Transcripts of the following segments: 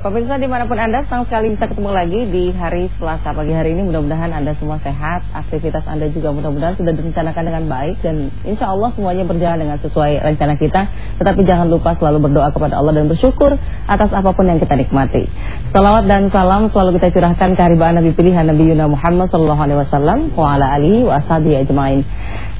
Pemirsa di mana pun Anda, senang sekali bisa ketemu lagi di hari Selasa pagi hari ini. Mudah-mudahan Anda semua sehat, aktivitas Anda juga mudah-mudahan sudah direncanakan dengan baik dan insya Allah semuanya berjalan dengan sesuai rencana kita. Tetapi jangan lupa selalu berdoa kepada Allah dan bersyukur atas apa pun yang kita nikmati. Salawat dan salam selalu kita curahkan ke haribaan Nabi pilihan Nabi Yuna Muhammad Sallallahu Alaihi Wasallam wa ala alihi wa ajmain.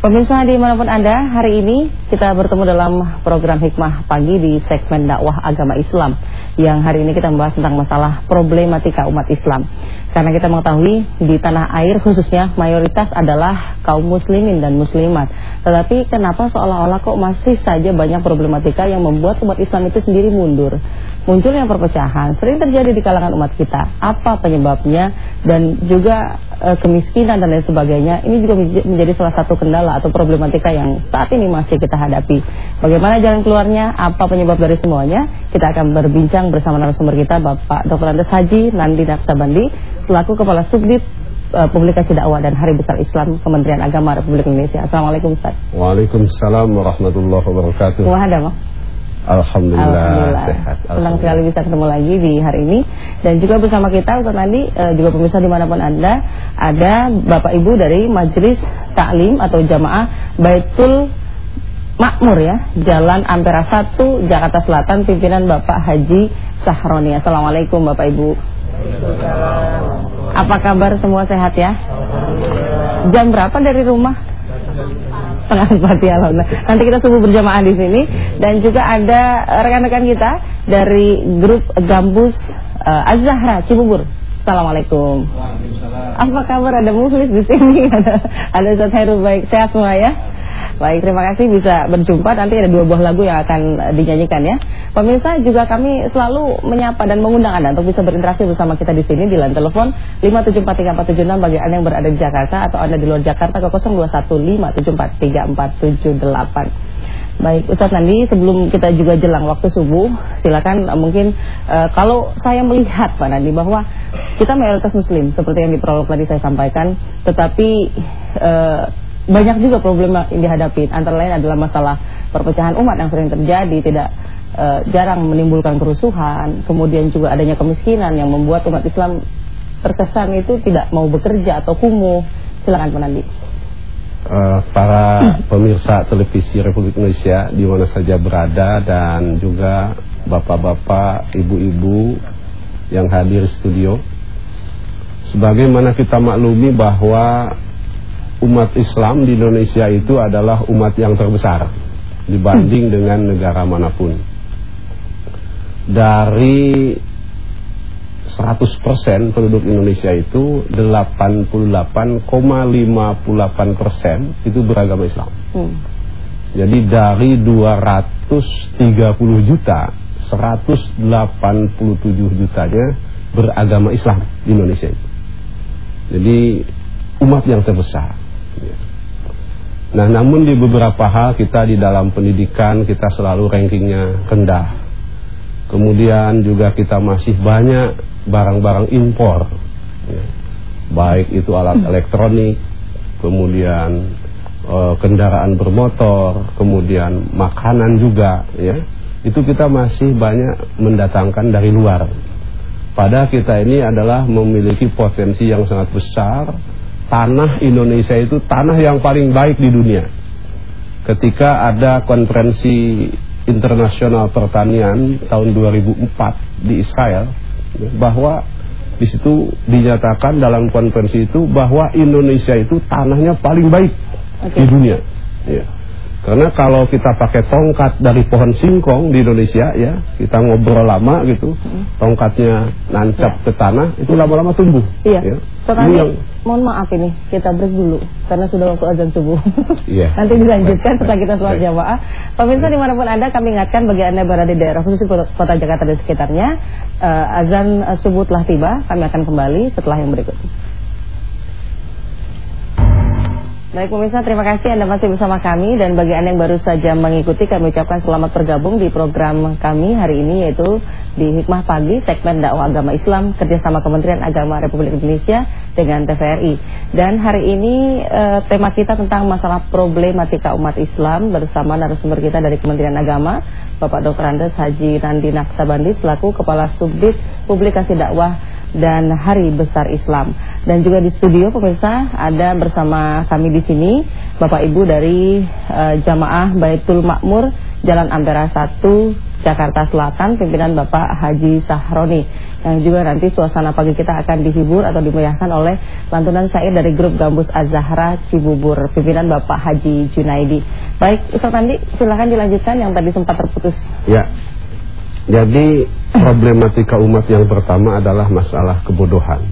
Pemirsa di mana pun Anda, hari ini kita bertemu dalam program Hikmah Pagi di segmen dakwah agama Islam yang hari ini kita membahas tentang masalah problematika umat Islam. Karena kita mengetahui di tanah air khususnya mayoritas adalah kaum muslimin dan muslimat. Tetapi kenapa seolah-olah kok masih saja banyak problematika yang membuat umat Islam itu sendiri mundur? Munculnya perpecahan sering terjadi di kalangan umat kita. Apa penyebabnya dan juga e, kemiskinan dan lain sebagainya. Ini juga menjadi salah satu kendala atau problematika yang saat ini masih kita hadapi. Bagaimana jalan keluarnya? Apa penyebab dari semuanya? Kita akan berbincang bersama narasumber kita Bapak Dr. Andes Haji Nandi Naksabandi selaku Kepala Subdit uh, Publikasi Dakwah dan Hari Besar Islam Kementerian Agama Republik Indonesia. Assalamualaikum Ustaz. Waalaikumsalam warahmatullahi wabarakatuh. Wahada, Alhamdulillah, Alhamdulillah. sehat. Senang sekali bisa ketemu lagi di hari ini dan juga bersama kita Ustaz Nandi uh, juga pemirsa di mana pun anda ada Bapak Ibu dari Majelis Taklim atau Jamaah Baitul Makmur ya, Jalan Ampera 1, Jakarta Selatan, pimpinan Bapak Haji Sahroni. Assalamualaikum Bapak Ibu. Apa kabar semua sehat ya? Jam berapa dari rumah? Nanti kita subuh berjamaah di sini dan juga ada rekan-rekan kita dari grup Gambus uh, Az-Zahra Cibubur. Assalamualaikum. Apa kabar ada muhlis di sini? ada ada Ustaz Heru baik sehat semua ya? Baik, terima kasih bisa berjumpa. Nanti ada dua buah lagu yang akan dinyanyikan ya. Pemirsa juga kami selalu menyapa dan mengundang Anda untuk bisa berinteraksi bersama kita di sini di line telepon 5743476 bagi Anda yang berada di Jakarta atau Anda di luar Jakarta ke 0215743748. Baik, Ustadz Nandi, sebelum kita juga jelang waktu subuh, silakan uh, mungkin uh, kalau saya melihat Pak Nandi bahwa kita mayoritas Muslim seperti yang di prolog tadi saya sampaikan, tetapi uh, banyak juga problem yang dihadapi. Antara lain adalah masalah perpecahan umat yang sering terjadi, tidak e, jarang menimbulkan kerusuhan, kemudian juga adanya kemiskinan yang membuat umat Islam terkesan itu tidak mau bekerja atau kumuh. Silakan Penandi. Uh, para pemirsa televisi Republik Indonesia di mana saja berada dan juga bapak-bapak, ibu-ibu yang hadir di studio. Sebagaimana kita maklumi bahwa umat Islam di Indonesia itu adalah umat yang terbesar dibanding hmm. dengan negara mana pun. Dari 100% penduduk Indonesia itu 88,58% itu beragama Islam. Hmm. Jadi dari 230 juta, 187 jutanya beragama Islam di Indonesia. Jadi umat yang terbesar. Nah namun di beberapa hal kita di dalam pendidikan kita selalu rankingnya rendah Kemudian juga kita masih banyak barang-barang impor ya. Baik itu alat hmm. elektronik Kemudian e, kendaraan bermotor Kemudian makanan juga ya Itu kita masih banyak mendatangkan dari luar Padahal kita ini adalah memiliki potensi yang sangat besar tanah Indonesia itu tanah yang paling baik di dunia. Ketika ada konferensi internasional pertanian tahun 2004 di Israel bahwa di situ dinyatakan dalam konferensi itu bahwa Indonesia itu tanahnya paling baik okay. di dunia. Ya. Karena kalau kita pakai tongkat dari pohon singkong di Indonesia ya, kita ngobrol lama gitu, hmm. tongkatnya nancap ya. ke tanah, itu lama-lama tumbuh. Iya. Ya. Soalnya, yang... mohon maaf ini, kita break dulu karena sudah waktu azan subuh. Iya. Nanti dilanjutkan setelah kita sholat jamaah. Pemirsa di mana pun anda, kami ingatkan bagi anda berada di daerah khusus kota Jakarta dan sekitarnya, uh, azan subuh telah tiba. Kami akan kembali setelah yang berikut. Baik pemirsa, terima kasih Anda masih bersama kami dan bagi Anda yang baru saja mengikuti kami ucapkan selamat bergabung di program kami hari ini yaitu di Hikmah Pagi segmen dakwah agama Islam kerjasama Kementerian Agama Republik Indonesia dengan TVRI. Dan hari ini e, tema kita tentang masalah problematika umat Islam bersama narasumber kita dari Kementerian Agama Bapak Dr. Andes Haji Nandi Naksabandi selaku Kepala Subdit Publikasi Dakwah dan Hari Besar Islam. Dan juga di studio pemirsa ada bersama kami di sini Bapak Ibu dari uh, Jamaah Baitul Makmur Jalan Ampera 1 Jakarta Selatan pimpinan Bapak Haji Sahroni yang juga nanti suasana pagi kita akan dihibur atau dimeriahkan oleh lantunan syair dari grup Gambus Az-Zahra Cibubur pimpinan Bapak Haji Junaidi. Baik, Ustaz Andi silahkan dilanjutkan yang tadi sempat terputus. Ya. Jadi problematika umat yang pertama adalah masalah kebodohan.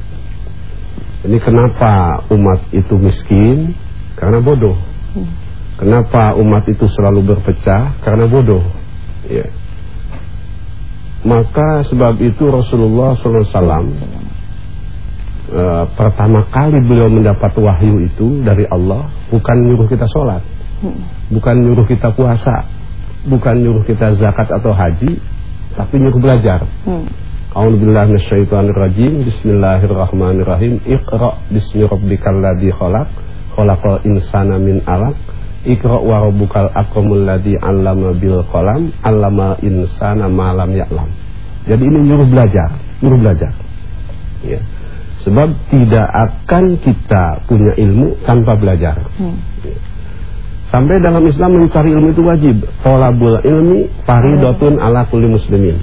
Ini kenapa umat itu miskin? Karena bodoh. Kenapa umat itu selalu berpecah? Karena bodoh. Ya. Maka sebab itu Rasulullah SAW uh, eh, pertama kali beliau mendapat wahyu itu dari Allah bukan nyuruh kita sholat, hmm. bukan nyuruh kita puasa, bukan nyuruh kita zakat atau haji, tapi nyuruh belajar. Hmm. A'udzubillahi minasyaitonirrajim. Bismillahirrahmanirrahim. Iqra bismi rabbikal ladzi khalaq. Khalaqal insana min 'alaq. Iqra wa rabbukal akramul ladzi 'allama bil qalam 'allama insana ma lam ya'lam. Jadi ini nyuruh belajar, nyuruh belajar. Ya. Sebab tidak akan kita punya ilmu tanpa belajar. Hmm. Ya. Sampai dalam Islam mencari ilmu itu wajib. Tolabul ilmi faridotun ala kulli muslimin.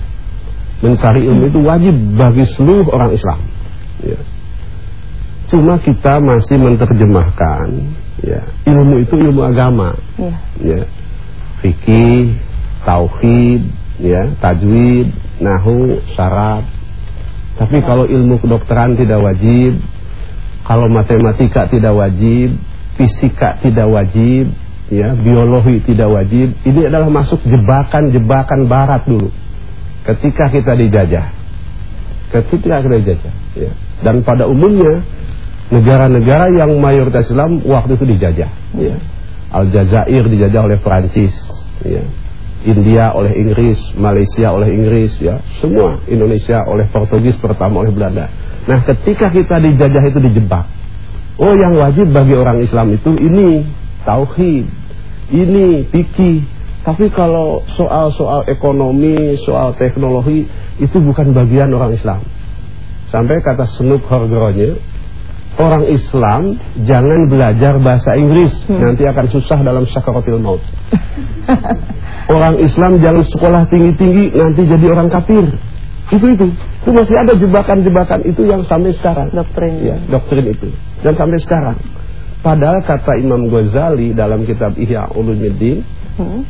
Mencari ilmu itu wajib bagi seluruh orang Islam. Ya. Cuma kita masih menerjemahkan ya ilmu itu ilmu agama ya, ya. fikih tauhid ya tajwid nahu syarat tapi kalau ilmu kedokteran tidak wajib kalau matematika tidak wajib fisika tidak wajib ya biologi tidak wajib ini adalah masuk jebakan-jebakan barat dulu ketika kita dijajah ketika kita dijajah ya dan pada umumnya negara-negara yang mayoritas Islam waktu itu dijajah. Ya. Aljazair dijajah oleh Prancis, ya. India oleh Inggris, Malaysia oleh Inggris, ya. Semua Indonesia oleh Portugis, pertama oleh Belanda. Nah, ketika kita dijajah itu dijebak. Oh, yang wajib bagi orang Islam itu ini tauhid, ini fikih. Tapi kalau soal-soal ekonomi, soal teknologi itu bukan bagian orang Islam. Sampai kata Snoop Horgronya, orang Islam jangan belajar bahasa Inggris hmm. nanti akan susah dalam sakaratul maut. orang Islam jangan sekolah tinggi-tinggi nanti jadi orang kafir. Itu itu. Itu masih ada jebakan-jebakan itu yang sampai sekarang. Doktrin. Ya, doktrin itu. Dan sampai sekarang. Padahal kata Imam Ghazali dalam kitab Ihya Ulumuddin, hmm.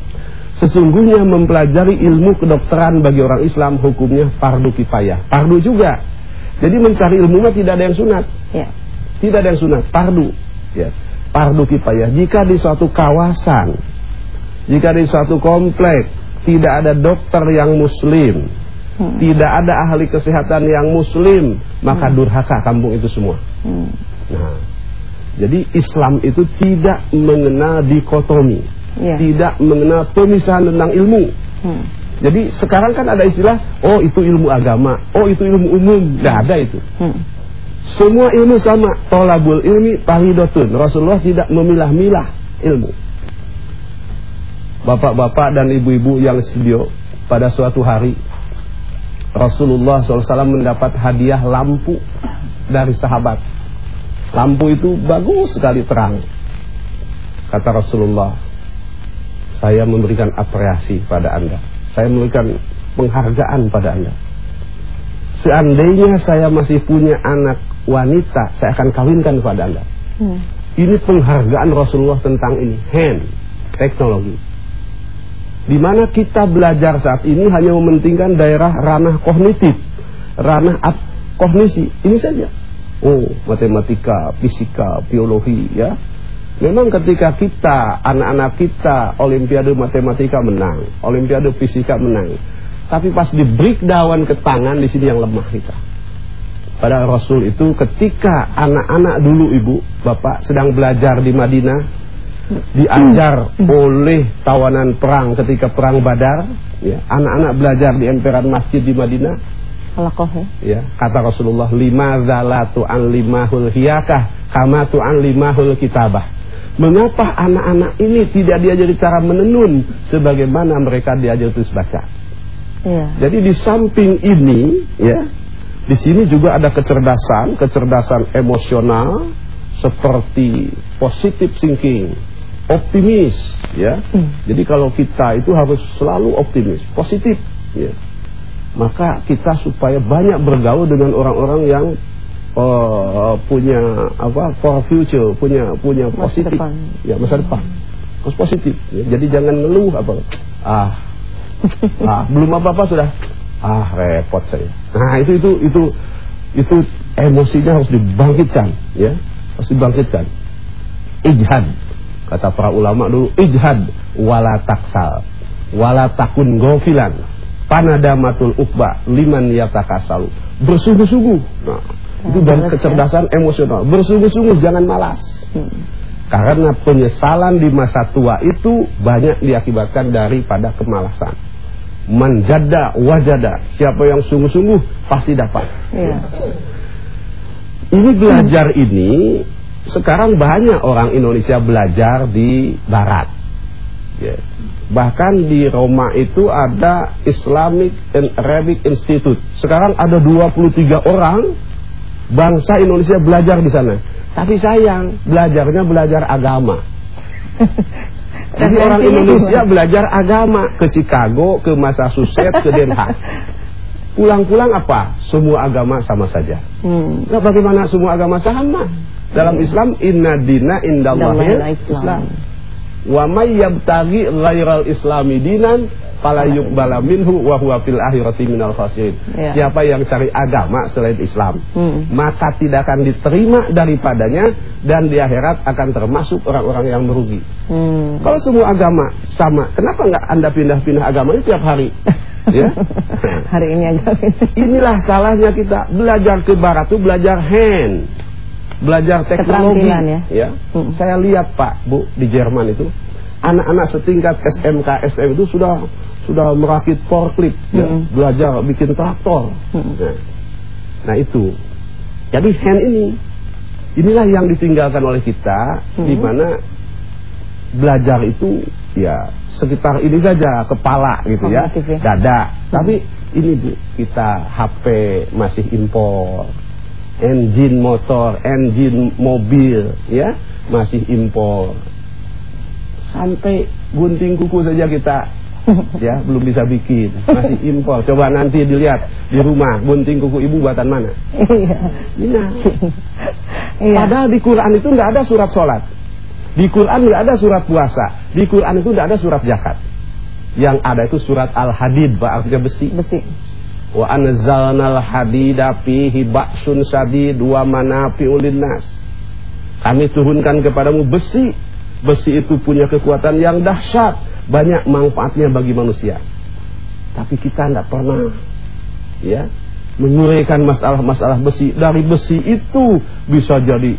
sesungguhnya mempelajari ilmu kedokteran bagi orang Islam hukumnya fardu kifayah. Fardu juga. Jadi mencari ilmu mah tidak ada yang sunat. Ya. Tidak ada yang sunat, pardu. Ya. Pardu kifayah. Jika di suatu kawasan, jika di suatu komplek tidak ada dokter yang muslim, hmm. tidak ada ahli kesehatan yang muslim, maka hmm. durhaka kampung itu semua. Hmm. Nah, jadi Islam itu tidak mengenal dikotomi, yeah. tidak mengenal pemisahan tentang ilmu. Hmm. Jadi sekarang kan ada istilah, oh itu ilmu agama, oh itu ilmu umum, tidak ada itu. Hmm. Semua ilmu sama. Tolabul ilmi pahidotun. Rasulullah tidak memilah-milah ilmu. Bapak-bapak dan ibu-ibu yang studio pada suatu hari Rasulullah SAW mendapat hadiah lampu dari sahabat. Lampu itu bagus sekali terang. Kata Rasulullah, saya memberikan apresiasi pada Anda. Saya memberikan penghargaan pada Anda. Seandainya saya masih punya anak wanita, saya akan kawinkan kepada Anda. Hmm. Ini penghargaan Rasulullah tentang ini, hand, teknologi. Di mana kita belajar saat ini hanya mementingkan daerah ranah kognitif, ranah kognisi, ini saja. Oh, matematika, fisika, biologi, ya. Memang ketika kita, anak-anak kita, olimpiade matematika menang, olimpiade fisika menang. Tapi pas di breakdown ke tangan di sini yang lemah kita. Pada Rasul itu ketika anak-anak dulu ibu, bapak sedang belajar di Madinah, diajar oleh tawanan perang ketika perang Badar, ya, anak-anak belajar di emperan masjid di Madinah. Ya. ya. Kata Rasulullah, lima zalatu an limahul hiyakah, kama tu an limahul kitabah. Mengapa anak-anak ini tidak diajari cara menenun sebagaimana mereka diajar terus baca? Iya. Jadi di samping ini, ya, di sini juga ada kecerdasan, kecerdasan emosional seperti positive thinking, optimis, ya. Hmm. Jadi kalau kita itu harus selalu optimis, positif, ya. Maka kita supaya banyak bergaul dengan orang-orang yang uh, punya apa for future punya punya Masa positif. depan. ya masa depan. Harus positif. Ya. jadi jangan ngeluh apa. Ah. Ah belum apa apa sudah. Ah repot saya. Nah itu itu itu itu emosinya harus dibangkitkan ya. Harus dibangkitkan. Ijhad. Kata para ulama dulu ijhad wala taksal. Wala takun gofilan panadamatul ukba liman yatakasalu bersungguh-sungguh nah itu dari Bagus, ya. kecerdasan emosional bersungguh-sungguh jangan malas Hmm. karena penyesalan di masa tua itu banyak diakibatkan daripada kemalasan manjada wajada siapa yang sungguh-sungguh pasti dapat Iya. ini belajar ini sekarang banyak orang Indonesia belajar di barat. Ya. Bahkan di Roma itu ada Islamic and Arabic Institute. Sekarang ada 23 orang bangsa Indonesia belajar di sana. Tapi sayang, belajarnya belajar agama. Jadi orang Indonesia belajar agama ke Chicago, ke Massachusetts, ke Den Haag. Pulang-pulang apa? Semua agama sama saja. Hmm. Nah, bagaimana semua agama sama? Dalam Islam inna dina indallahil Islam. Islam. Wa may yabtaghi ghairal islami dinan fala yuqbala minhu wa huwa fil akhirati minal khasirin. Ya. Siapa yang cari agama selain Islam, Hmm. maka tidak akan diterima daripadanya dan di akhirat akan termasuk orang-orang yang merugi. Hmm. Kalau semua agama sama, kenapa nggak Anda pindah-pindah agama ini tiap hari? ya. Hari ini agak Inilah salahnya kita belajar ke barat itu belajar hand, belajar teknologi. Keterampilan ya. Hmm. Saya lihat Pak Bu di Jerman itu anak-anak setingkat SMK SM itu sudah sudah merakit forklift, ya, Hmm. belajar bikin traktor. Hmm. Nah, nah itu. Jadi hand ini inilah yang ditinggalkan oleh kita Hmm. di mana belajar itu ya sekitar ini saja kepala gitu ya ya. dada tapi ini Bu kita HP masih impor engine motor engine mobil ya masih impor sampai gunting kuku saja kita ya belum bisa bikin masih impor coba nanti dilihat di rumah gunting kuku ibu buatan mana Iya. Cina Iya. Padahal di Quran itu nggak ada surat sholat. Di Quran nggak ada surat puasa. Di Quran itu nggak ada surat zakat. Yang ada itu surat Al-Hadid, Pak, artinya besi. Besi. Wa anzalnal hadida fihi ba'sun sadid wa manafi'ul linnas. Kami turunkan kepadamu besi. Besi itu punya kekuatan yang dahsyat, banyak manfaatnya bagi manusia. Tapi kita tidak pernah ya menyuraikan masalah-masalah besi. Dari besi itu bisa jadi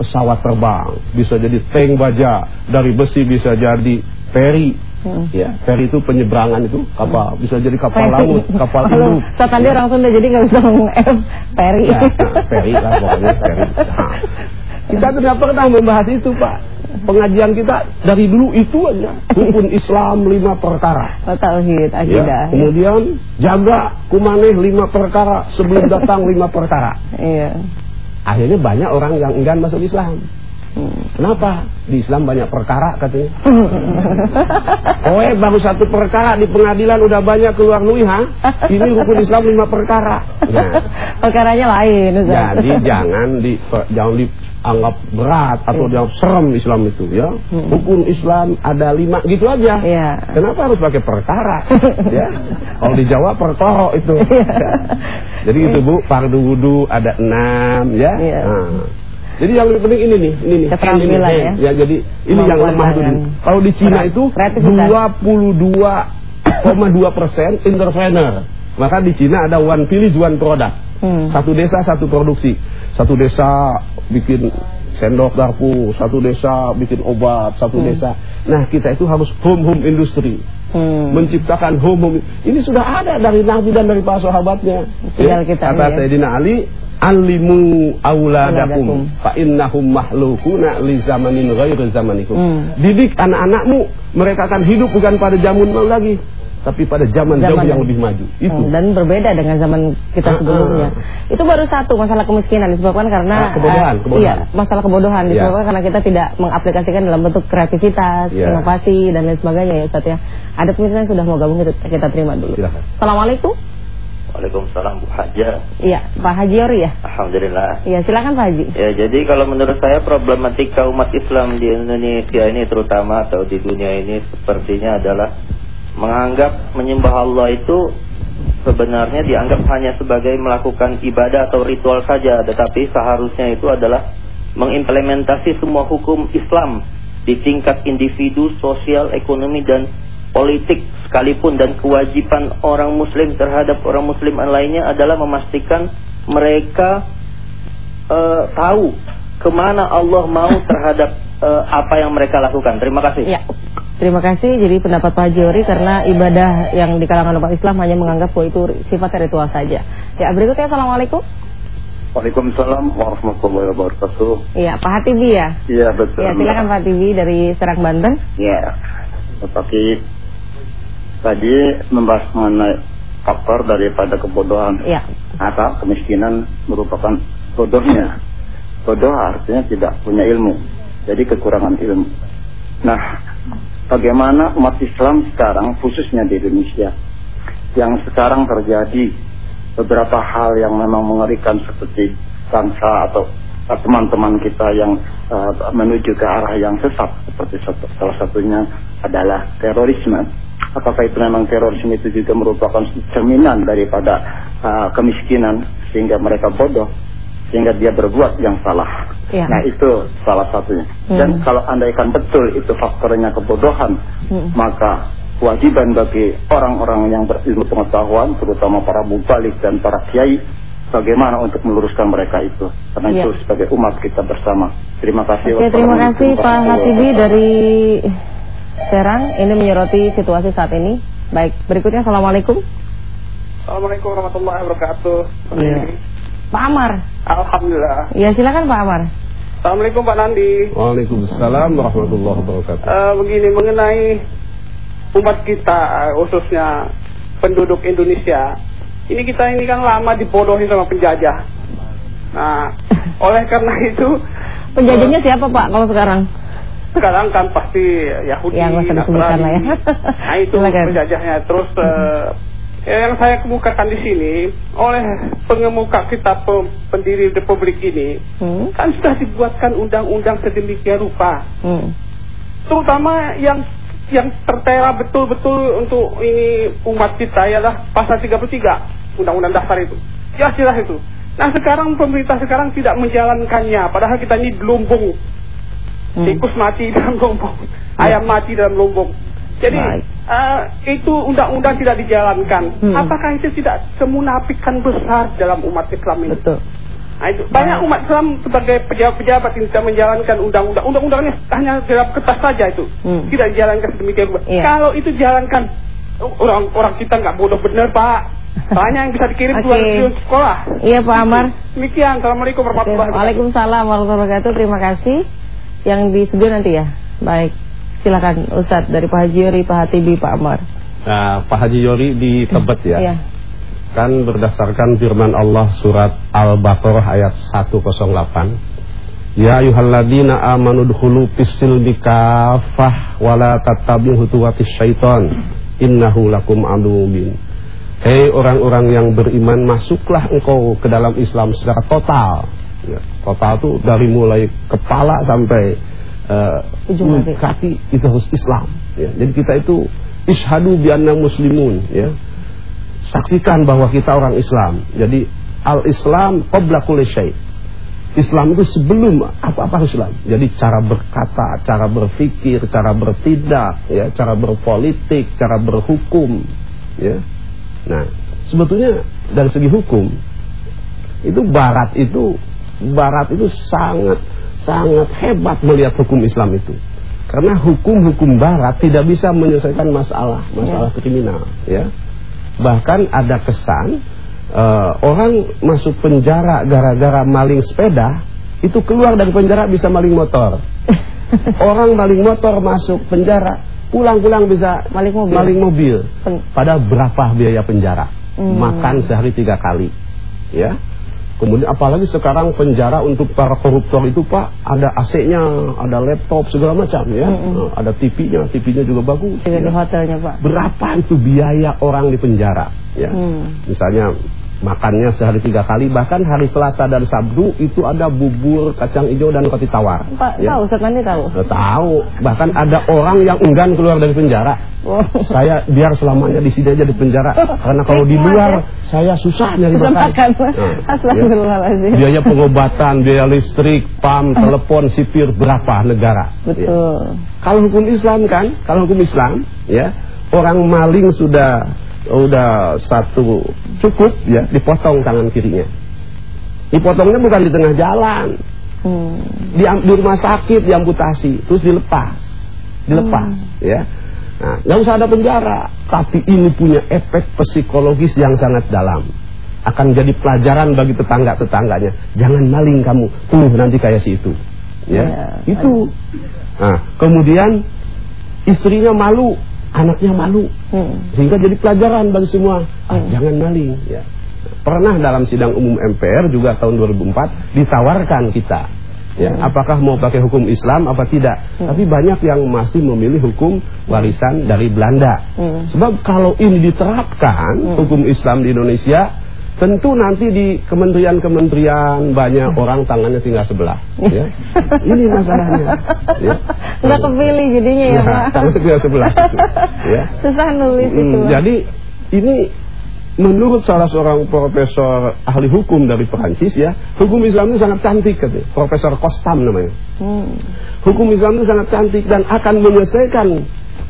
pesawat terbang, bisa jadi tank baja, dari besi bisa jadi ferry. Hmm. Ya, ferry itu penyeberangan itu kapal, bisa jadi kapal laut, kapal induk. Ustaz Andi orang Sunda jadi nggak bisa ngomong F Peri. Ya, nah, ferry lah pokoknya ferry. Nah, kita tidak pernah membahas itu, Pak. Pengajian kita dari dulu itu aja. Rukun Islam lima perkara. Oh, tauhid, Ya, akidah. kemudian jaga kumaneh lima perkara sebelum datang lima perkara. Iya. Akhirnya banyak orang yang enggan masuk Islam. Hmm. Kenapa? Di Islam banyak perkara katanya. Oh, baru satu perkara di pengadilan udah banyak keluar nui ha? Ini rukun Islam lima perkara. Nah, Perkaranya lain, Ustaz. jadi jangan di jangan dianggap berat atau dianggap serem Islam itu ya. Hukum Islam ada lima gitu aja. Iya. Kenapa harus pakai perkara? ya. Kalau di Jawa perkoro itu. Jadi itu Bu, fardu wudu ada enam ya. Iya. Nah. Jadi yang lebih penting ini nih, ini nih. Keterampilan Ini ya. Ya, jadi ini yang lemah dulu. Kalau di Cina itu Kreativitas. 22,2 persen entrepreneur. Maka di Cina ada one village one product. Hmm. Satu desa satu produksi. Satu desa bikin sendok garpu, satu desa bikin obat, satu desa. Nah, kita itu harus home home industry. Hmm. Menciptakan home home. Ini sudah ada dari Nabi dan dari para sahabatnya. Tinggal kita Kata ya. Sayyidina Ali, alimu auladakum fa innahum mahlukuna li zamanin ghairi zamanikum. Hmm. Didik anak-anakmu, mereka akan hidup bukan pada zaman lagi, tapi pada zaman, jauh Zaman yang yang- lebih maju. Itu. Hmm, dan berbeda dengan zaman kita Ah, sebelumnya. ah. Itu baru satu masalah kemiskinan disebabkan karena Ah, kebodohan, eh, kebodohan. Iya, masalah kebodohan Iya. disebabkan karena kita tidak mengaplikasikan dalam bentuk kreativitas, Iya. inovasi dan lain sebagainya ya Ustaz ya. Ada pemirsa yang sudah mau gabung kita, kita terima dulu. Silakan. Assalamualaikum. Waalaikumsalam Bu Haja. Iya, Pak Haji Ori ya. Alhamdulillah. Iya, silakan Pak Haji. Ya, jadi kalau menurut saya problematika umat Islam di Indonesia ini terutama atau di dunia ini sepertinya adalah menganggap menyembah Allah itu sebenarnya dianggap hanya sebagai melakukan ibadah atau ritual saja, tetapi seharusnya itu adalah mengimplementasi semua hukum Islam di tingkat individu, sosial, ekonomi dan politik sekalipun dan kewajiban orang muslim terhadap orang muslim lainnya adalah memastikan mereka eh, tahu ke mana Allah mau terhadap eh, apa yang mereka lakukan. Terima kasih. Ya. Terima kasih. Jadi pendapat Pak Haji Ori karena ibadah yang di kalangan umat Islam hanya menganggap bahwa itu sifatnya ritual saja. Ya, berikutnya Assalamualaikum. Waalaikumsalam warahmatullahi wabarakatuh. Iya, Pak Hatibi ya. Iya betul. Ya, silakan Pak Hatibi dari Serang Banten. Ya. Tetapi tadi membahas mengenai faktor daripada kebodohan Iya. atau kemiskinan merupakan bodohnya. Bodoh artinya tidak punya ilmu. Jadi kekurangan ilmu. Nah, bagaimana umat Islam sekarang khususnya di Indonesia yang sekarang terjadi beberapa hal yang memang mengerikan seperti bangsa atau teman-teman kita yang uh, menuju ke arah yang sesat seperti satu- salah satunya adalah terorisme. Apakah itu memang terorisme itu juga merupakan cerminan daripada uh, kemiskinan sehingga mereka bodoh sehingga dia berbuat yang salah. Iya. Nah itu salah satunya. Dan Hmm. kalau andaikan betul itu faktornya kebodohan, Hmm. maka kewajiban bagi orang-orang yang berilmu pengetahuan, terutama para mubalik dan para kiai, bagaimana untuk meluruskan mereka itu. Karena Iya. itu sebagai umat kita bersama. Terima kasih. Oke, terima kasih Pak Hatibi dari Serang. Ini menyoroti situasi saat ini. Baik, berikutnya Assalamualaikum. Assalamualaikum warahmatullahi wabarakatuh. Iya. Pak Amar. Alhamdulillah. Ya, silakan Pak Amar. Assalamualaikum Pak Nandi. Waalaikumsalam warahmatullahi wabarakatuh. Eh, begini mengenai umat kita eh, khususnya penduduk Indonesia. Ini kita ini kan lama dibodohi sama penjajah. Nah, oleh karena itu Penjajahnya siapa Pak kalau sekarang? sekarang kan pasti Yahudi, Ya, usah disebutkan lah ya. Nah itu Silakan. penjajahnya. Terus eh, yang saya kemukakan di sini oleh pengemuka kita pe- pendiri Republik ini Hmm. kan sudah dibuatkan undang-undang sedemikian rupa, Hmm. terutama yang yang tertera betul-betul untuk ini umat kita ialah pasal 33 Undang-Undang Dasar itu. Ya jelas itu. Nah sekarang pemerintah sekarang tidak menjalankannya, padahal kita ini lumbung Hmm. tikus mati dalam lumbung, ayam mati dalam lumbung. Jadi Baik. eh, itu undang-undang tidak dijalankan. Hmm. Apakah itu tidak kemunafikan besar dalam umat Islam ini? Betul. Nah, itu. Banyak umat Islam sebagai pejabat-pejabat yang tidak menjalankan undang-undang. Undang-undangnya hanya dalam kertas saja itu. Hmm. Tidak dijalankan sedemikian rupa. Iya. Kalau itu dijalankan, orang-orang kita nggak bodoh benar Pak. Banyak yang bisa dikirim Oke. ke sekolah. Iya Pak Amar. Demikian. Assalamualaikum warahmatullahi wabarakatuh. Waalaikumsalam warahmatullahi wabarakatuh. Terima kasih. Yang di studio nanti ya. Baik. Silakan Ustadz dari Pak Haji Yori, Pak Hatibi, Pak Amar. Nah, Pak Haji Yori di Tebet ya. Iya. Kan berdasarkan firman Allah surat Al-Baqarah ayat 108. Ya ayyuhalladzina amanu dkhulu fis-silmi kafah wa la tattabi'u khutuwatis syaiton innahu lakum aduwwun mubin. Hei orang-orang yang beriman masuklah engkau ke dalam Islam secara total. Ya, total itu dari mulai kepala sampai Ujung kaki. kaki itu harus Islam. Ya, jadi kita itu ishadu bianna muslimun. Ya, saksikan bahwa kita orang Islam. Jadi al-Islam qabla kulli syai. Islam itu sebelum apa-apa Islam. Jadi cara berkata, cara berpikir, cara bertindak, ya, cara berpolitik, cara berhukum, ya. Nah, sebetulnya dari segi hukum itu barat itu barat itu sangat sangat hebat melihat hukum Islam itu. Karena hukum-hukum barat tidak bisa menyelesaikan masalah, masalah kriminal, ya. Bahkan ada kesan eh, orang masuk penjara gara-gara maling sepeda, itu keluar dari penjara bisa maling motor. orang maling motor masuk penjara, pulang-pulang bisa Maling mobil. Maling mobil. Pada berapa biaya penjara? Hmm. Makan sehari tiga kali, ya. Kemudian apalagi sekarang penjara untuk para koruptor itu Pak ada AC-nya, ada laptop segala macam ya, Mm-mm. Nah, ada TV-nya, TV-nya juga bagus. Juga di ya. hotelnya Pak. Berapa itu biaya orang di penjara? Ya, Hmm. misalnya makannya sehari tiga kali, bahkan hari Selasa dan Sabtu itu ada bubur kacang hijau dan roti tawar. Pak, ya. tahu Ustaz Mandi tahu. Nggak tahu, bahkan ada orang yang enggan keluar dari penjara. Oh. Saya biar selamanya di sini aja di penjara, karena kalau di luar saya susah nyari Susah makan. Nah, ya. Biaya pengobatan, biaya listrik, pam, telepon, sipir berapa negara? Ya. Betul. Kalau hukum Islam kan, kalau hukum Islam, ya orang maling sudah udah satu cukup, ya dipotong tangan kirinya. Dipotongnya bukan di tengah jalan, Hmm. di, di rumah sakit diamputasi, terus dilepas, dilepas, ya. Nah, nggak usah ada penjara, tapi ini punya efek psikologis yang sangat dalam. Akan jadi pelajaran bagi tetangga-tetangganya. Jangan maling kamu, tuh nanti kayak si itu. Ya, Ya, itu. Nah, kemudian istrinya malu, anaknya malu, Hmm. sehingga jadi pelajaran bagi semua. Ah, Hmm. jangan maling. Ya. Pernah dalam sidang umum MPR juga tahun 2004 ditawarkan kita, ya, Hmm. apakah mau pakai hukum Islam apa tidak. Hmm. Tapi banyak yang masih memilih hukum warisan dari Belanda. Hmm. Sebab kalau ini diterapkan Hmm. hukum Islam di Indonesia, tentu nanti di kementerian-kementerian banyak orang tangannya tinggal sebelah. Ya. ini masalahnya. Ya. Nggak kepilih jadinya ya, Nah, Pak. tangannya tinggal sebelah. Ya. Susah nulis Hmm, itu. Jadi ini menurut salah seorang profesor ahli hukum dari Perancis ya, hukum Islam itu sangat cantik katanya. Profesor Kostam namanya. Hmm. Hukum Islam itu sangat cantik dan akan menyelesaikan.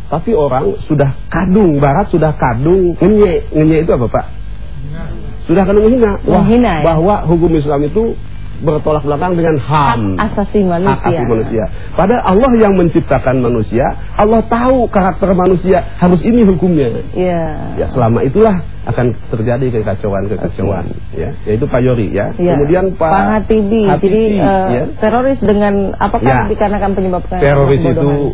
Tapi orang sudah kadung, barat sudah kadung, ngenye. Ngenye itu apa Pak? Sudah kadung menghina. Wah, Menghina, ya? bahwa hukum Islam itu bertolak belakang dengan HAM. Hak asasi manusia. Hak asasi manusia. Padahal Allah yang menciptakan manusia, Allah tahu karakter manusia, harus ini hukumnya. Iya. Ya, selama itulah akan terjadi kekacauan-kekacauan ya. Yaitu Pak Yori ya. Iya. Kemudian Pak Pak Hatibi. Jadi eh, ya. teroris dengan apakah Ya. dikarenakan penyebabkan Teroris itu?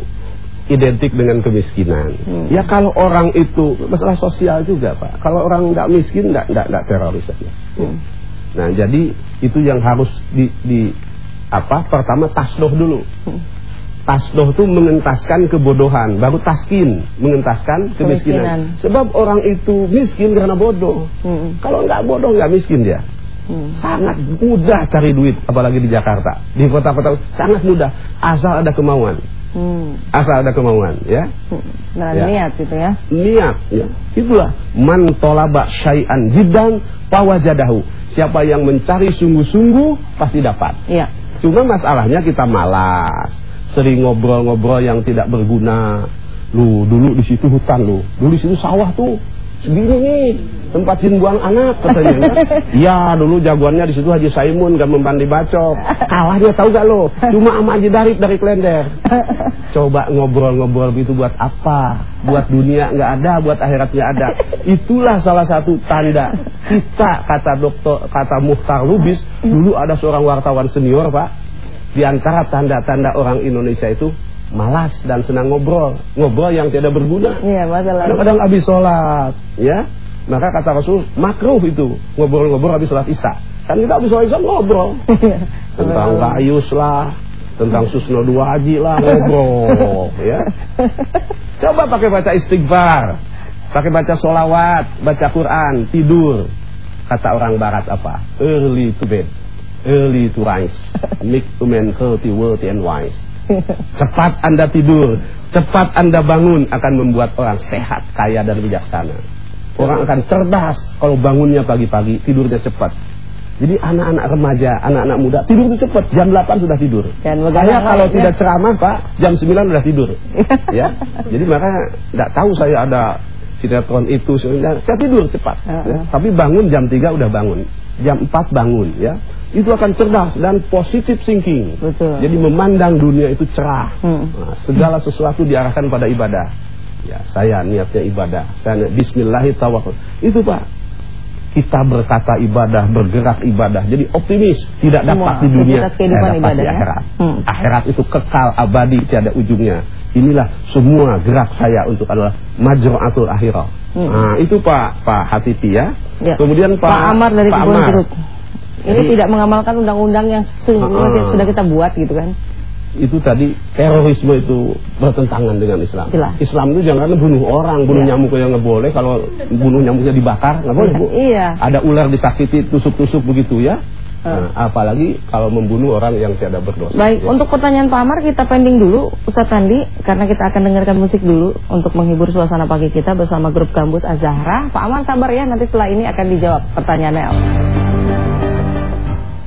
Identik dengan kemiskinan. Hmm. Ya kalau orang itu masalah sosial juga Pak. Kalau orang nggak miskin nggak nggak nggak teroris aja. Hmm. Nah jadi itu yang harus di, di apa? Pertama tasdoh dulu. Hmm. Tasdoh itu mengentaskan kebodohan, baru taskin mengentaskan kemiskinan. Kemiskinan. Sebab orang itu miskin karena bodoh. Hmm. Kalau nggak bodoh nggak miskin dia. Hmm. Sangat mudah cari duit, apalagi di Jakarta. Di kota-kota sangat mudah, asal ada kemauan. Hmm. Asal ada kemauan, ya. Hmm. Nah, Ya. niat itu ya. Niat, ya. Itulah man tolaba syai'an jiddan fawajadahu. Siapa yang mencari sungguh-sungguh pasti dapat. Iya. Cuma masalahnya kita malas, sering ngobrol-ngobrol yang tidak berguna. Lu dulu di situ hutan lu, dulu di situ sawah tuh. Segini nih tempat jin buang anak katanya. Iya dulu jagoannya di situ Haji Saimun gak membandi bacok. Kalahnya tahu gak lo? Cuma sama Haji Darip dari Klender. Coba ngobrol-ngobrol gitu buat apa? Buat dunia nggak ada, buat akhirat nggak ada. Itulah salah satu tanda kita kata dokter kata Muhtar Lubis dulu ada seorang wartawan senior pak. Di antara tanda-tanda orang Indonesia itu malas dan senang ngobrol, ngobrol yang tidak berguna. Iya, masalah. Kadang-kadang habis sholat, ya. Maka kata Rasul, makruh itu ngobrol-ngobrol habis sholat isya. Kan kita habis sholat isya ngobrol tentang Gayus lah, tentang Susno Dua Haji lah ngobrol, ya. Coba pakai baca istighfar, pakai baca solawat, baca Quran, tidur. Kata orang Barat apa? Early to bed, early to rise, make to men healthy, wealthy and wise. Cepat Anda tidur, cepat Anda bangun akan membuat orang sehat, kaya dan bijaksana. Orang akan cerdas kalau bangunnya pagi-pagi, tidurnya cepat. Jadi anak-anak remaja, anak-anak muda tidurnya cepat, jam 8 sudah tidur. Dan saya kalau lagi, tidak ya. ceramah Pak, jam 9 sudah tidur. ya. Jadi makanya tidak tahu saya ada sinetron itu, saya tidur cepat. Uh-uh. ya. Tapi bangun jam 3 udah bangun, jam 4 bangun ya. Itu akan cerdas dan positive thinking. Betul. Jadi memandang dunia itu cerah. Hmm. Nah, segala sesuatu diarahkan pada ibadah. Ya, saya niatnya ibadah. Saya Bismillahirrahmanirrahim. Itu Pak. kita berkata ibadah, bergerak ibadah. Jadi optimis, tidak dapat Semua, di dunia, saya dapat di ibadahnya. akhirat. Hmm. Akhirat itu kekal abadi, tiada ujungnya. Inilah semua gerak saya untuk adalah majru'atul akhirah. Hmm. Nah, itu Pak Pak Hatipi ya. Ya. Kemudian Pak, Pak Amar dari Pak Amar. Jeruk. Ini Jadi- tidak mengamalkan undang-undang yang sesungguhnya Ah. sudah kita buat gitu kan. itu tadi terorisme itu bertentangan dengan Islam. Jelas. Islam itu jangan bunuh orang, bunuh Iya. nyamuk yang nggak boleh. Kalau bunuh nyamuknya dibakar nggak boleh bu. Iya. Ada ular disakiti, tusuk-tusuk begitu ya. Ah. Nah, apalagi kalau membunuh orang yang tiada berdosa. Baik, Ya. untuk pertanyaan Pak Amar kita pending dulu Ustaz Andi karena kita akan dengarkan musik dulu untuk menghibur suasana pagi kita bersama grup Gambus Azahra. Pak Amar sabar ya, nanti setelah ini akan dijawab pertanyaannya.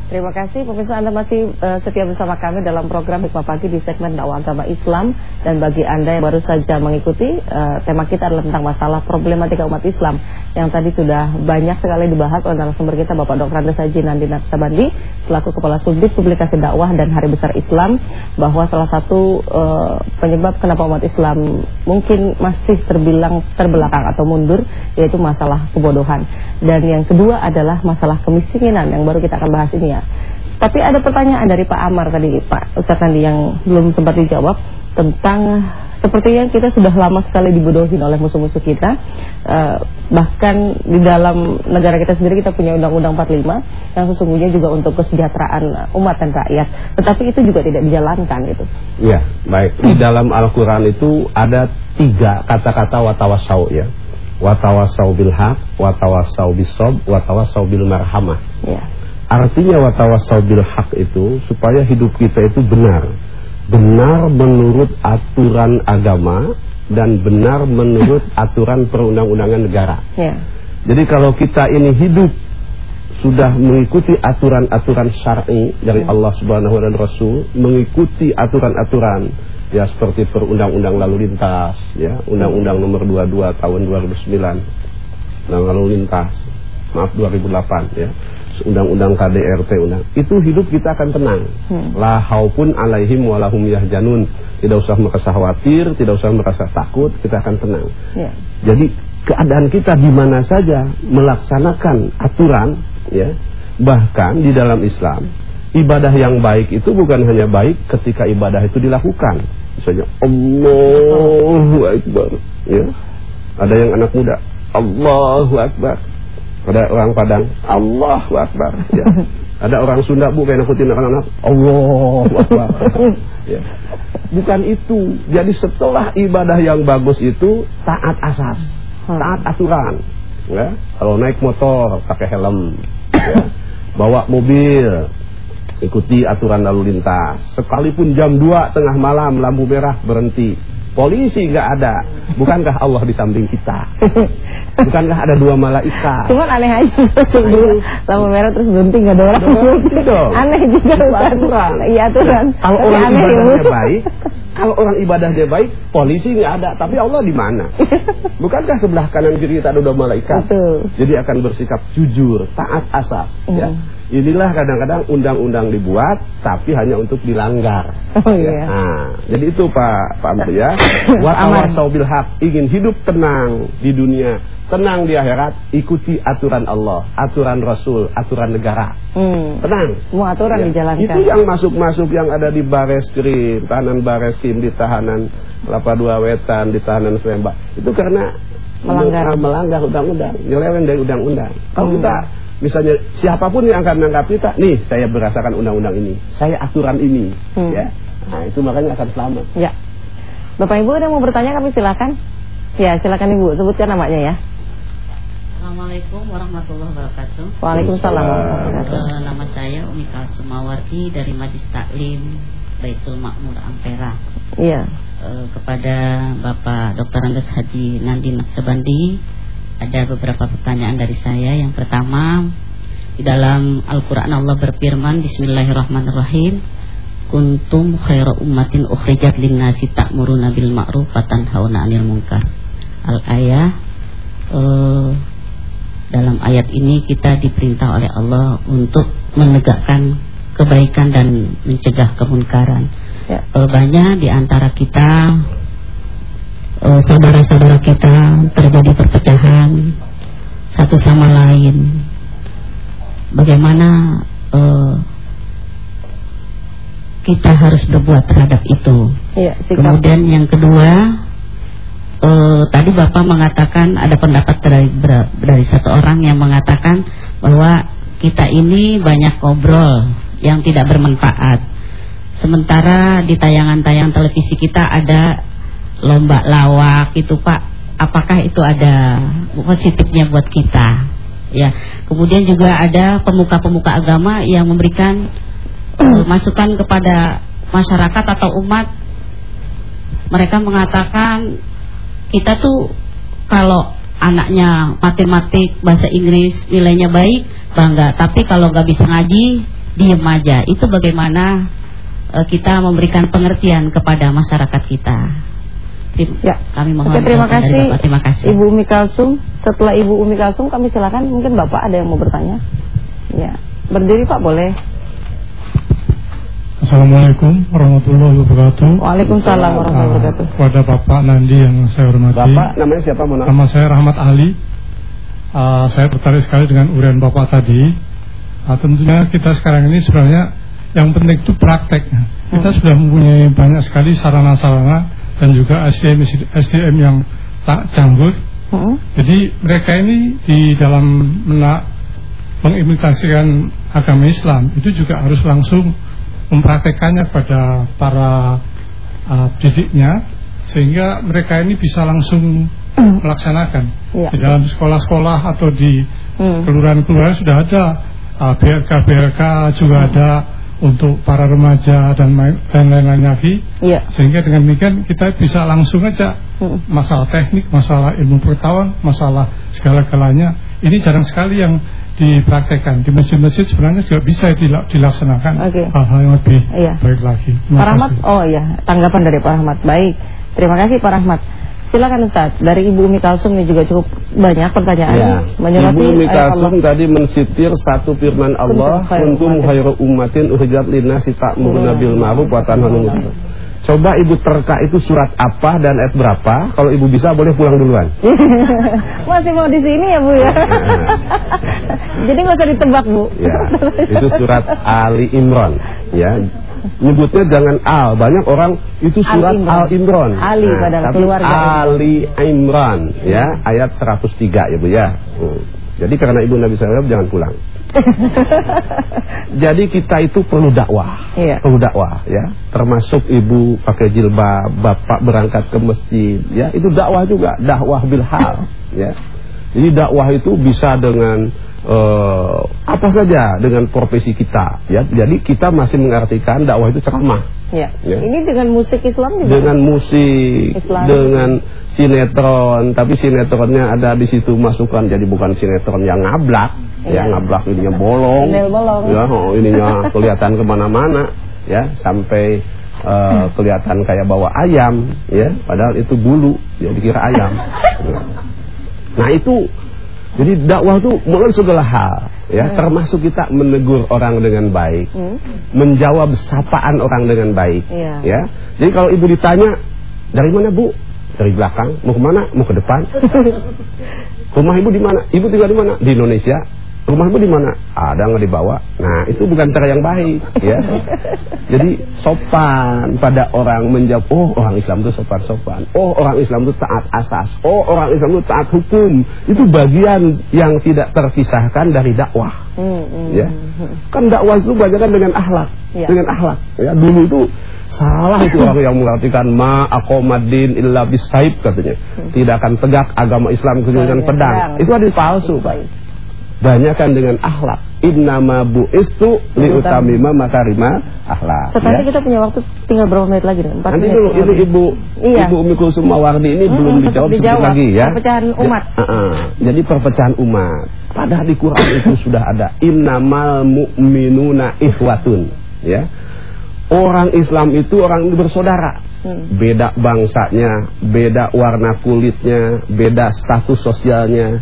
Terima kasih pemirsa Anda masih eh, setia bersama kami dalam program Hikmah Pagi di segmen dakwah agama Islam dan bagi Anda yang baru saja mengikuti eh, tema kita adalah tentang masalah problematika umat Islam yang tadi sudah banyak sekali dibahas oleh narasumber kita Bapak Dr. Andes Haji Nandi Naksabandi selaku Kepala Subdit Publikasi Dakwah dan Hari Besar Islam bahwa salah satu eh, penyebab kenapa umat Islam mungkin masih terbilang terbelakang atau mundur yaitu masalah kebodohan dan yang kedua adalah masalah kemiskinan yang baru kita akan bahas ini ya. Tapi ada pertanyaan dari Pak Amar tadi Pak Ustaz Andi yang belum sempat dijawab tentang sepertinya kita sudah lama sekali dibodohin oleh musuh-musuh kita Eh, bahkan di dalam negara kita sendiri kita punya Undang-Undang 45 yang sesungguhnya juga untuk kesejahteraan umat dan rakyat tetapi itu juga tidak dijalankan gitu Ya, baik. Di dalam Al-Quran itu ada tiga kata-kata watawasau ya. Watawasau bil haq, watawasau bisob, watawasau bil marhamah. ya Artinya watawasau bil haq itu supaya hidup kita itu benar. Benar menurut aturan agama dan benar menurut aturan perundang-undangan negara. ya Jadi kalau kita ini hidup sudah mengikuti aturan-aturan syar'i dari Allah Subhanahu dan Rasul, mengikuti aturan-aturan ya seperti perundang-undang lalu lintas, ya, undang-undang nomor 22 tahun 2009 tentang lalu lintas. Maaf 2008 ya. Undang-undang KDRT undang. Itu hidup kita akan tenang. Hmm. La haupun alaihim walahum yahjanun. Tidak usah merasa khawatir, tidak usah merasa takut, kita akan tenang. ya Jadi keadaan kita di mana saja melaksanakan aturan ya. Bahkan di dalam Islam ibadah yang baik itu bukan hanya baik ketika ibadah itu dilakukan. Misalnya Allahu Akbar ya. Ada yang anak muda Allahu Akbar. Ada orang Padang. Allahu Akbar. Ya. Ada orang Sunda bu kayak nakutin anak-anak Allahu Akbar. Ya. Bukan itu. Jadi setelah ibadah yang bagus itu Taat asas. Taat aturan. Ya. Kalau naik motor pakai helm. Ya. Bawa mobil. Ikuti aturan lalu lintas. Sekalipun jam 2 tengah malam Lampu merah berhenti. Polisi nggak ada. Bukankah Allah di samping kita Bukankah ada dua malaikat Cuman aneh aja dulu lampu merah terus berhenti nggak ada orang. Berhenti dong. Aneh juga aturan. Iya aturan. Kalau orang ibadahnya baik, kalau orang ibadahnya baik, polisi nggak ada, tapi Allah di mana? Bukankah sebelah kanan kiri kita ada dua malaikat? Betul. Jadi akan bersikap jujur, taat asas. Ya. Mm. Inilah kadang-kadang undang-undang dibuat, tapi hanya untuk dilanggar. Oh Ya. iya. Nah, jadi itu Pak Pak Amri ya. Wa Aman. tawasau bil haq, ingin hidup tenang di dunia, tenang di akhirat, ikuti aturan Allah, aturan Rasul, aturan negara. Hmm. Tenang. Semua aturan Ya, dijalankan. Itu yang masuk-masuk yang ada di Bareskrim, tahanan Bareskrim di tahanan Kelapa Dua Wetan, di tahanan Selembak. Itu karena Melanggar. melanggar undang-undang, nyeleweng dari undang-undang. Kalau Hmm. kita misalnya siapa pun yang akan menangkap kita, nih saya berdasarkan undang-undang ini, saya aturan ini, Hmm. ya. Nah, itu makanya akan selamat. Ya. Bapak Ibu ada yang mau bertanya kami silakan. Ya, silakan Ibu sebutkan namanya ya. Assalamualaikum warahmatullahi wabarakatuh. Waalaikumsalam warahmatullahi. Eh, nama saya Umi Kalsumawardi dari Majlis Taklim Baitul Makmur Ampera. Iya. Eh, kepada Bapak Dr. Andes Haji Nandi Naksabandi ada beberapa pertanyaan dari saya. Yang pertama, di dalam Al-Qur'an Allah berfirman Bismillahirrahmanirrahim Kuntum khaira ummatin ukhrijat linnasi ta'muruna bil ma'ruf wa tanhauna 'anil munkar. Al-ayah eh, dalam ayat ini kita diperintah oleh Allah untuk menegakkan kebaikan dan mencegah kemunkaran. Ya. Banyak di antara kita eh, saudara-saudara kita terjadi perpecahan satu sama lain. Bagaimana uh, kita harus berbuat terhadap itu. Ya, Kemudian yang kedua, tadi Bapak mengatakan ada pendapat dari dari satu orang yang mengatakan bahwa kita ini banyak ngobrol yang tidak bermanfaat. Sementara di tayangan-tayangan televisi kita ada lomba lawak itu Pak, apakah itu ada positifnya buat kita? Ya. Kemudian juga ada pemuka-pemuka agama yang memberikan uh, masukan kepada masyarakat atau umat. Mereka mengatakan kita tuh kalau anaknya matematik, bahasa Inggris, nilainya baik, bangga. Tapi kalau nggak bisa ngaji, diem aja. Itu bagaimana uh, kita memberikan pengertian kepada masyarakat kita. Ya, kami mohon Oke, terima kasih. Bapak. Terima kasih. Ibu Umi Kalsum. Setelah Ibu Umi Kalsum kami silakan mungkin Bapak ada yang mau bertanya. Ya, berdiri Pak boleh. Assalamualaikum warahmatullahi wabarakatuh. Waalaikumsalam warahmatullahi uh, wabarakatuh. Kepada Bapak Nandi yang saya hormati. Bapak namanya siapa? Mona? Nama saya Rahmat Ali. Uh, saya tertarik sekali dengan urian Bapak tadi. Uh, tentunya kita sekarang ini sebenarnya yang penting itu praktek. Kita hmm. sudah mempunyai banyak sekali sarana-sarana dan juga SDM SDM yang tak janggut. Hmm. Jadi mereka ini di dalam menak mengimplementasikan agama Islam itu juga harus langsung mempraktekannya pada para uh, didiknya sehingga mereka ini bisa langsung melaksanakan ya. di dalam sekolah-sekolah atau di hmm. kelurahan-kelurahan sudah ada uh, BRK BRK juga hmm. ada untuk para remaja dan lain-lain lagi. Ya. Sehingga dengan demikian kita bisa langsung aja hmm. masalah teknik, masalah ilmu pengetahuan, masalah segala-galanya. Ini jarang sekali yang dipraktekkan di masjid-masjid sebenarnya juga bisa dilaksanakan hal-hal yang lebih ya. baik lagi. Pak Rahmat, oh iya, tanggapan dari Pak Rahmat. Baik, terima kasih Pak Rahmat. Silakan Ustaz, dari Ibu Umi Kalsum ini juga cukup banyak pertanyaan ya. Ibu Umi Kalsum tadi mensitir satu firman Allah, "Kuntum khairu ummatin ukhrijat lin-nasi ta'muruna bil ma'ruf wa tanhauna Coba Ibu terka itu surat apa dan ayat berapa? Kalau Ibu bisa boleh pulang duluan. Masih mau di sini ya Bu ya. Jadi nggak usah ditebak Bu. Ya, itu surat Ali Imran. Ya, nyebutnya jangan Al. Banyak orang itu surat Al Imran. Ali nah, padahal keluarga. Ali Imran ya, ayat 103 ya Bu ya. Hmm. Jadi karena Ibu Nabi SAW jangan pulang. Jadi kita itu perlu dakwah, iya. perlu dakwah ya. Termasuk ibu pakai jilbab, bapak berangkat ke masjid, ya itu dakwah juga, dakwah bilhal, ya. Jadi dakwah itu bisa dengan uh, apa saja dengan profesi kita ya. Jadi kita masih mengartikan dakwah itu ceramah. Ya. ya. Ini dengan musik Islam juga? Dengan musik Islam. dengan sinetron. Tapi sinetronnya ada di situ masukan jadi bukan sinetron yang ngablak. Ya, ya ngablak ininya bolong. Bolong. Ya oh, ininya kelihatan ke mana-mana ya. Sampai uh, kelihatan kayak bawa ayam ya. Padahal itu bulu ya dikira ayam. Nah itu jadi dakwah itu mulai segala hal, ya, hmm. termasuk kita menegur orang dengan baik, hmm. menjawab sapaan orang dengan baik, yeah. ya. Jadi kalau ibu ditanya dari mana bu? Dari belakang, mau ke mana? Mau ke depan? Rumah ibu di mana? Ibu tinggal di mana? Di Indonesia rumahmu di mana? Ada nggak dibawa? Nah itu bukan cara yang baik, ya. Jadi sopan pada orang menjawab, oh orang Islam itu sopan-sopan, oh orang Islam itu taat asas, oh orang Islam itu taat hukum. Itu bagian yang tidak terpisahkan dari dakwah, hmm, hmm, ya. Hmm, kan dakwah itu banyak kan dengan akhlak, ya. dengan akhlak. Ya dulu itu Salah itu orang yang mengartikan ma akomadin illa bisaib katanya. Tidak akan tegak agama Islam kecuali dengan pedang. Itu ada palsu, Pak banyakkan dengan akhlak. Innama bu'istu liutamima makarima akhlak. Sekarang ya. kita punya waktu tinggal berapa menit lagi? 4 Nanti menit. dulu ini Ibu iya. Ibu Umi Kulsum Mawardi ini hmm, belum dijawab, dijawab lagi ya. Perpecahan umat. Ya, uh -uh. Jadi perpecahan umat. Padahal di Quran itu sudah ada innamal mu'minuna ikhwatun, ya. Orang Islam itu orang bersaudara. Hmm. Beda bangsanya, beda warna kulitnya, beda status sosialnya,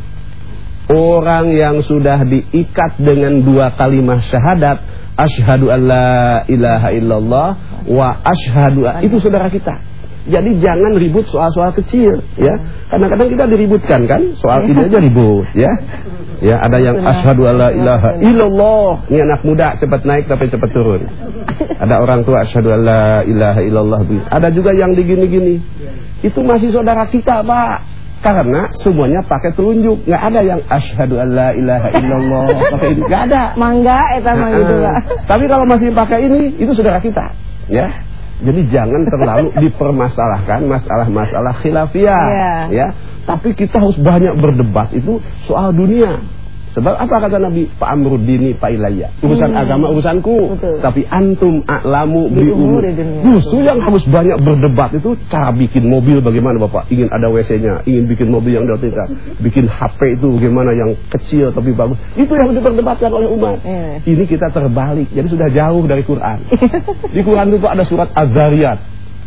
orang yang sudah diikat dengan dua kalimat syahadat asyhadu alla ilaha illallah wa asyhadu itu saudara kita Jadi jangan ribut soal-soal kecil ya. Kadang-kadang kita diributkan kan soal ini aja ribut ya. Ya, ada yang asyhadu alla ilaha illallah. Ini anak muda cepat naik tapi cepat turun. Ada orang tua asyhadu alla ilaha illallah. Ada juga yang digini-gini. Itu masih saudara kita, Pak. Karena semuanya pakai telunjuk, nggak ada yang asyhadu alla ilaha illallah pakai ini, nggak ada. Mangga eta mah gitu, Pak. Tapi kalau masih pakai ini, itu saudara kita, ya. Jadi jangan terlalu dipermasalahkan masalah-masalah khilafiyah, Iya. ya. Tapi kita harus banyak berdebat itu soal dunia. Sebab apa kata Nabi? Pak Amruddini Pak Ilayya. Urusan agama urusanku. Betul. Tapi antum a'lamu Bi bi umur. umuri dunia. Justru yang harus banyak berdebat itu cara bikin mobil bagaimana Bapak? Ingin ada WC-nya, ingin bikin mobil yang tingkat, bikin HP itu bagaimana yang kecil tapi bagus. Itu yang diperdebatkan oleh umat. Iya. Ini kita terbalik. Jadi sudah jauh dari Quran. Di Quran itu ada surat Az-Zariyat.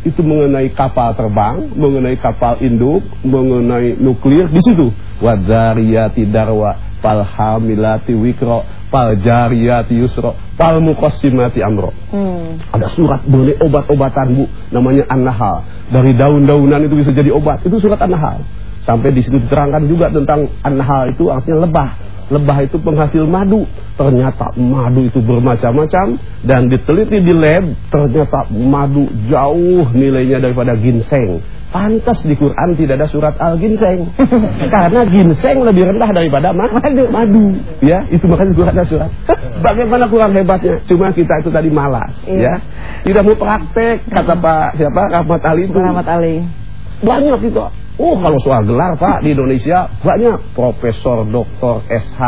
Itu mengenai kapal terbang, mengenai kapal induk, mengenai nuklir di situ. Wadzariyati darwa, fal hamilati wikro, fal jariyati yusro, fal muqassimati amro. Hmm. Ada surat mengenai obat-obatan Bu, namanya An-Nahal. Dari daun-daunan itu bisa jadi obat. Itu surat An-Nahal. Sampai di situ diterangkan juga tentang An-Nahal itu artinya lebah. Lebah itu penghasil madu. Ternyata madu itu bermacam-macam dan diteliti di lab ternyata madu jauh nilainya daripada ginseng. Pantas di Quran tidak ada surat al-ginseng. Karena ginseng lebih rendah daripada ma- madu. Madu, ya. Itu makanya Quran ada surat. Bagaimana kurang hebatnya? Cuma kita itu tadi malas, Iya. ya. Tidak mau praktek kata Pak siapa Rahmat Ali itu. Muhammad Ali. Banyak itu. Oh kalau soal gelar Pak di Indonesia banyak Profesor, Doktor, SH,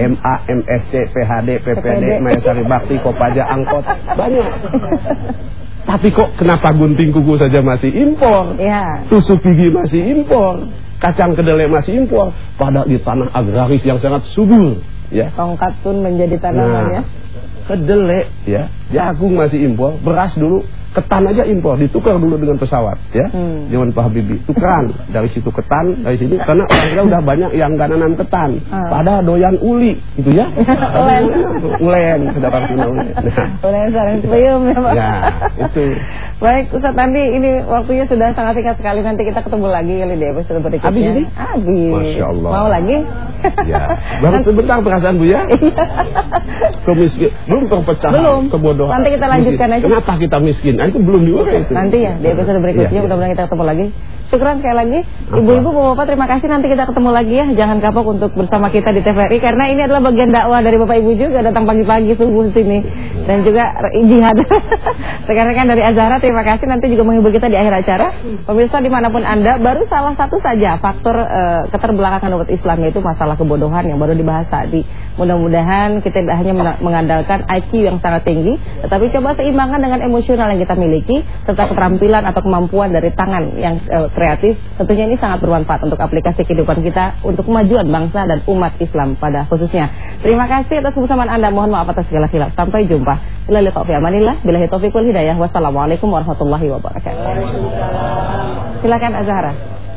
MA, MSc, PhD, PPD. Maesari Bakti, Kopaja, Angkot banyak. Tapi kok kenapa gunting kuku saja masih impor? Ya. Tusuk gigi masih impor, kacang kedelai masih impor, padahal di tanah agraris yang sangat subur, ya. Tongkat pun menjadi tanaman ya. kedelai ya, jagung masih impor, beras dulu ketan aja impor, ditukar dulu dengan pesawat ya. Hmm. Zaman Pak Habibie, tukeran dari situ ketan, dari sini karena orang kita udah banyak yang nggak nanam ketan, Ah. pada doyan uli gitu ya. Ulen. Ulen, sudah pasti ulen. Oleh sarang peyem ya Pak. ya, itu. Baik Ustaz Andi ini waktunya sudah sangat singkat sekali nanti kita ketemu lagi kali di episode berikutnya. Habis ini? Habis. Masya Allah. Mau lagi? Ya, baru sebentar perasaan Bu ya. Kemiskin, belum terpecah Belum. kebodohan. Nanti kita lanjutkan Miskin. aja. Kenapa kita miskin? Nah, itu belum diurai itu. Nanti ya di episode berikutnya Iya, iya. mudah-mudahan kita ketemu lagi. Syukran sekali lagi Ibu-ibu Bapak-bapak terima kasih nanti kita ketemu lagi ya. Jangan kapok untuk bersama kita di TVRI karena ini adalah bagian dakwah dari Bapak Ibu juga datang pagi-pagi subuh sini dan juga jihad. Rekan-rekan dari Azhara terima kasih nanti juga menghibur kita di akhir acara. Pemirsa di mana pun Anda baru salah satu saja faktor eh, keterbelakangan umat Islam yaitu masalah kebodohan yang baru dibahas tadi. Mudah-mudahan kita tidak hanya mengandalkan IQ yang sangat tinggi, tetapi coba seimbangkan dengan emosional yang kita miliki serta keterampilan atau kemampuan dari tangan yang eh, kreatif. Tentunya ini sangat bermanfaat untuk aplikasi kehidupan kita untuk kemajuan bangsa dan umat Islam pada khususnya. Terima kasih atas kebersamaan Anda. Mohon maaf atas segala khilaf. Sampai jumpa. Bila lihat fi amanillah, bila taufiq wal hidayah. Wassalamualaikum warahmatullahi wabarakatuh. Silakan Azhara.